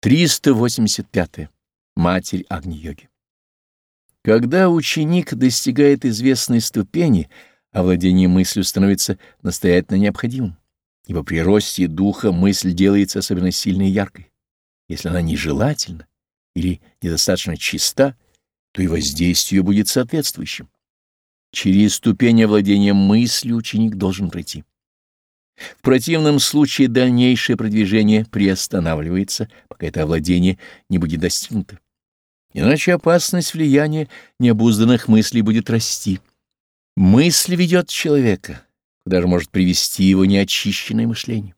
385. -е. Матерь Агни-йоги. Когда ученик достигает известной ступени, овладение мыслью становится настоятельно необходимым, ибо при росте духа мысль делается особенно сильной и яркой. Если она нежелательна или недостаточно чиста, то и воздействие будет соответствующим. Через ступень овладения мыслью ученик должен пройти. В противном случае дальнейшее продвижение приостанавливается, пока это овладение не будет достигнуто. Иначе опасность влияния необузданных мыслей будет расти. Мысль ведет человека, куда же может привести его неочищенное мышление.